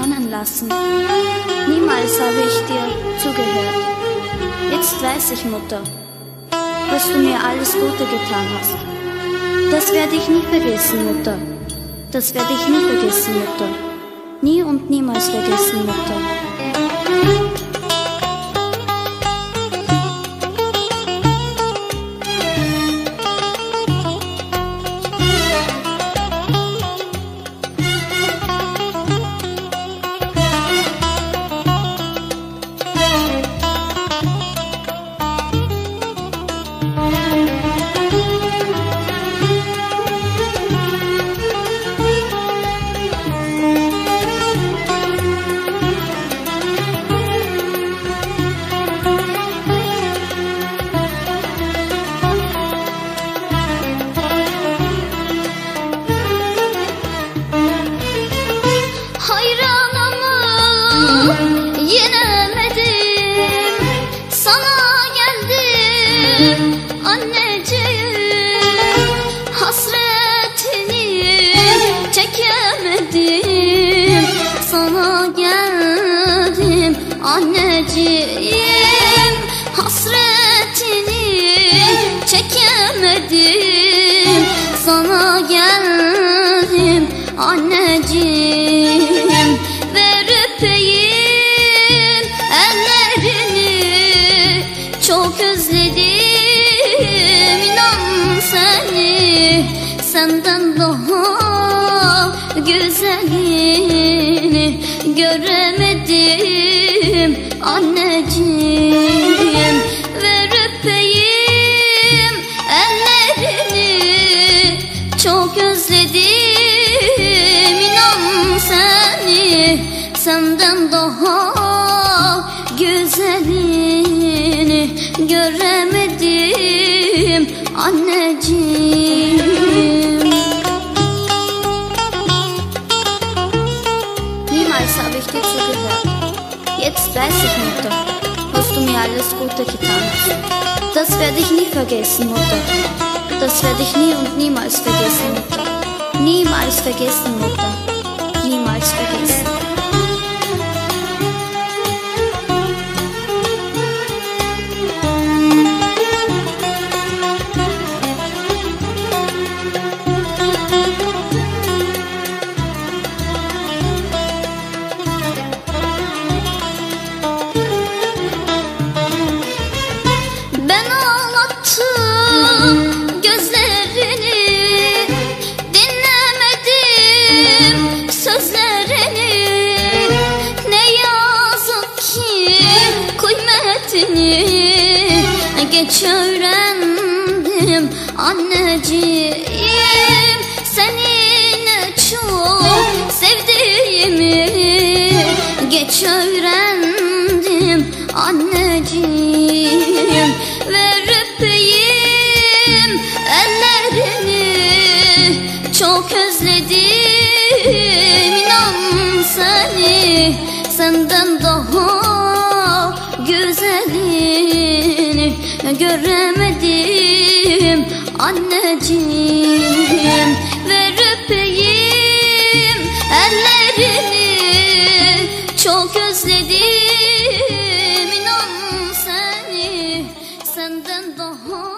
weinen lassen. Niemals habe ich dir zugehört. Jetzt weiß ich, Mutter, dass du mir alles Gute getan hast. Das werde ich nie vergessen, Mutter. Das werde ich nie vergessen, Mutter. Nie und niemals vergessen, Mutter. Anneciğim Hasretini çekemedim. Sana geldim anneciğim Hasretini çekemedim. Sana geldim anneciğim Ver öpeyim ellerini. Çok özledim Senden daha güzelini göremedim. Anneciğim Ver öpeyim ellerini. Çok özledim inan seni. Senden daha alles Gute getan hast. Das werde ich nie vergessen, Mutter. Das werde ich nie und niemals vergessen, Mutter. Niemals vergessen, Mutter. Ben ağlattım gözlerini Dinlemedim sözlerini. Ne yazık ki kıymetini Geç öğrendim anneciğim. Seni ne çok sevdiğimi Geç öğrendim Senden daha güzelini göremedim. Anneciğim Ver öpeyim ellerini. Çok özledim inan seni. Senden daha